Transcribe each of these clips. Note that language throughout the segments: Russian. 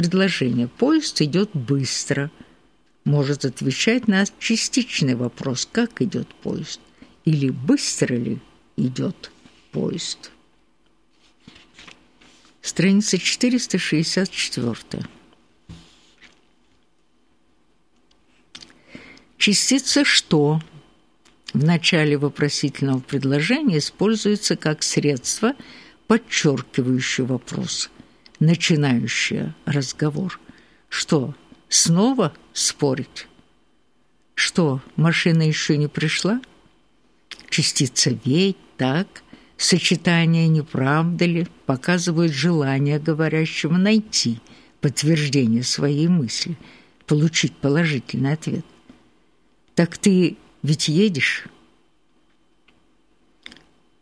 предложение «поезд идет быстро» может отвечать на частичный вопрос «как идет поезд?» или «быстро ли идет поезд?» Страница 464. Частица «что» в начале вопросительного предложения используется как средство, подчеркивающее вопрос, начинающее разговор. Что, снова спорить? Что, машина еще не пришла? Частица «ведь», «так», сочетание «не правда ли» показывают желание говорящего найти подтверждение своей мысли, получить положительный ответ. «Так ты ведь едешь?»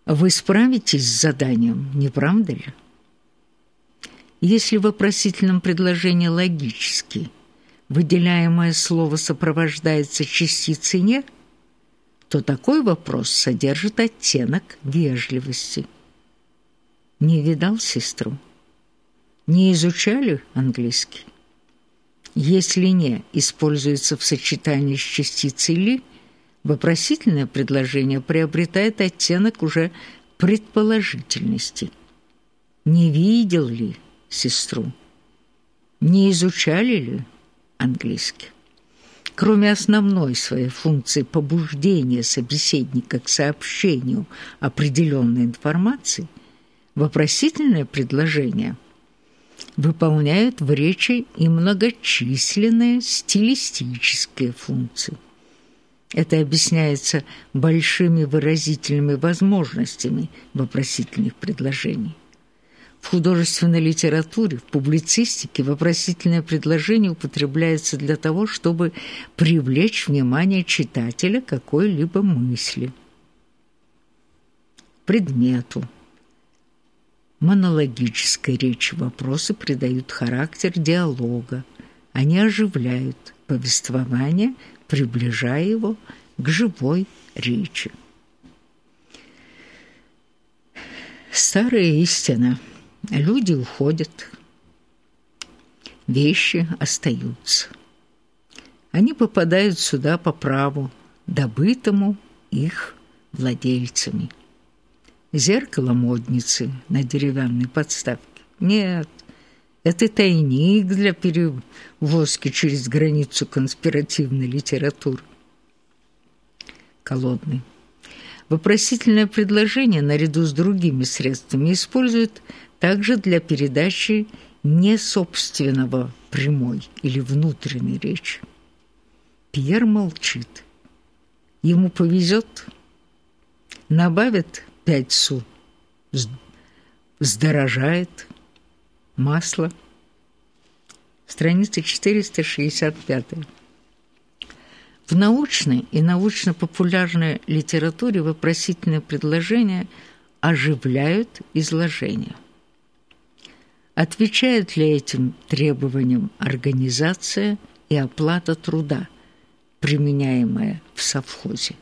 Вы справитесь с заданием, не правда ли? Если в вопросительном предложении логически выделяемое слово сопровождается частицей «не», то такой вопрос содержит оттенок вежливости. Не видал сестру? Не изучали английский? Если «не» используется в сочетании с частицей «ли», вопросительное предложение приобретает оттенок уже предположительности. Не видел ли сестру? Не изучали ли английский? Кроме основной своей функции побуждения собеседника к сообщению определенной информации, вопросительное предложение выполняют в речи и многочисленные стилистические функции. Это объясняется большими выразительными возможностями вопросительных предложений. В художественной литературе, в публицистике вопросительное предложение употребляется для того, чтобы привлечь внимание читателя какой-либо мысли, предмету. Монологической речи вопросы придают характер диалога. Они оживляют повествование, приближая его к живой речи. Старая истина – Люди уходят, вещи остаются. Они попадают сюда по праву, добытому их владельцами. Зеркало модницы на деревянной подставке. Нет, это тайник для перевозки через границу конспиративной литературы. Колодный. Вопросительное предложение наряду с другими средствами используют также для передачи не собственного прямой или внутренней речи. Пьер молчит. Ему повезет, набавит пять су, сдорожает масло. Страница 465. В научной и научно-популярной литературе вопросительные предложения оживляют изложение – Отвечает ли этим требованиям организация и оплата труда, применяемая в совхозе?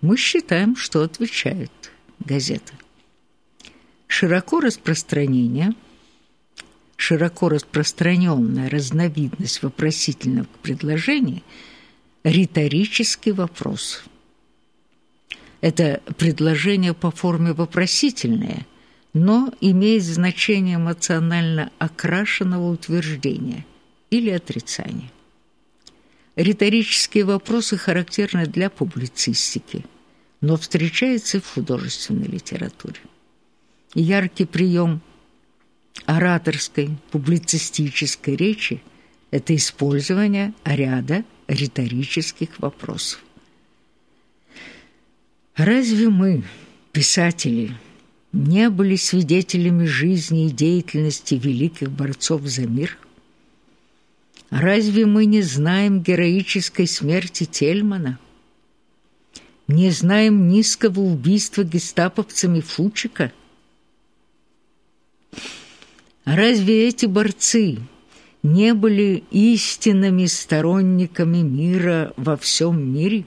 Мы считаем, что отвечает газета. Широко распространение, широко распространенная разновидность вопросительного предложения – риторический вопрос. Это предложение по форме вопросительное – но имеет значение эмоционально окрашенного утверждения или отрицания. Риторические вопросы характерны для публицистики, но встречаются в художественной литературе. Яркий прием ораторской, публицистической речи – это использование ряда риторических вопросов. Разве мы, писатели, не были свидетелями жизни и деятельности великих борцов за мир? Разве мы не знаем героической смерти Тельмана? Не знаем низкого убийства гестаповцами Фучика? Разве эти борцы не были истинными сторонниками мира во всем мире?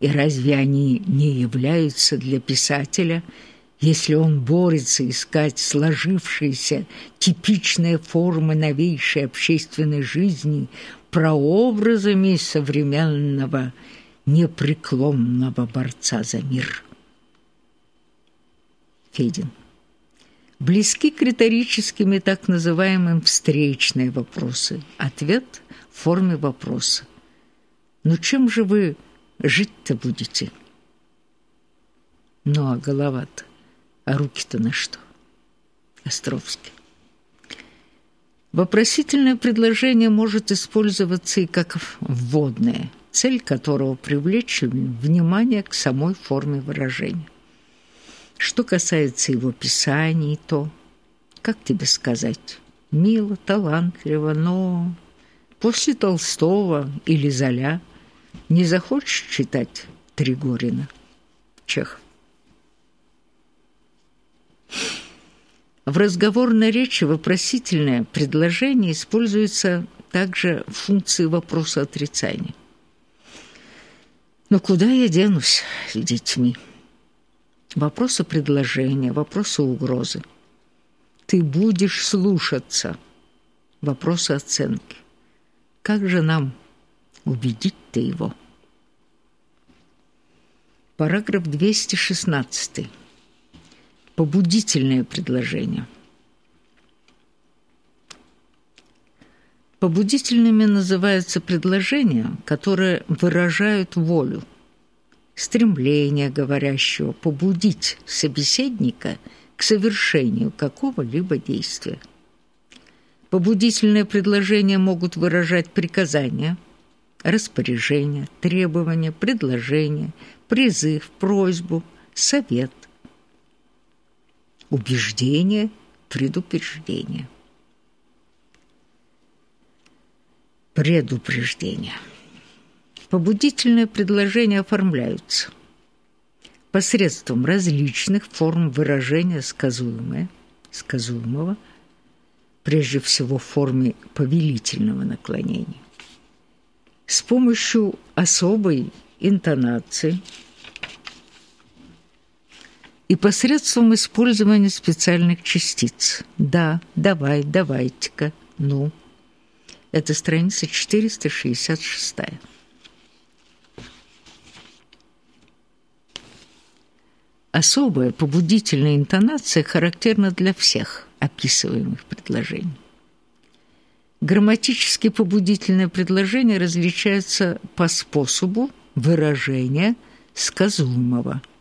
И разве они не являются для писателя – если он борется искать сложившиеся типичные формы новейшей общественной жизни прообразами современного непреклонного борца за мир. Федин. Близки к риторическим и так называемым встречные вопросы. Ответ в форме вопроса. Ну чем же вы жить-то будете? Ну а голова-то, а руки-то на что? Островский. Вопросительное предложение может использоваться и как вводное, цель которого привлечь внимание к самой форме выражения. Что касается его писаний, то, как тебе сказать, мило, талантливо, но после Толстого или Золя не захочешь читать Тригорина? Чехов. В разговорной речи вопросительное предложение используется также в функции вопроса отрицания. Но куда я денусь с детьми? Вопросы предложения, вопросы угрозы. Ты будешь слушаться. Вопросы оценки. Как же нам убедить-то его? Параграф 216. Побудительное предложение. Побудительными называются предложения, которые выражают волю – стремление говорящего побудить собеседника к совершению какого-либо действия. Побудительные предложения могут выражать приказания, распоряжения, требования, предложения, призыв, просьбу, совет, убеждение, предупреждение. Предупреждение. Побудительные предложения оформляются посредством различных форм выражения сказуемое, сказуемого, прежде всего в форме повелительного наклонения, с помощью особой интонации и посредством использования специальных частиц. «Да», «давай», «давайте-ка», «ну». Это страница 466. Особая побудительная интонация характерна для всех описываемых предложений. Грамматически побудительное предложение различается по способу выражения сказуемого –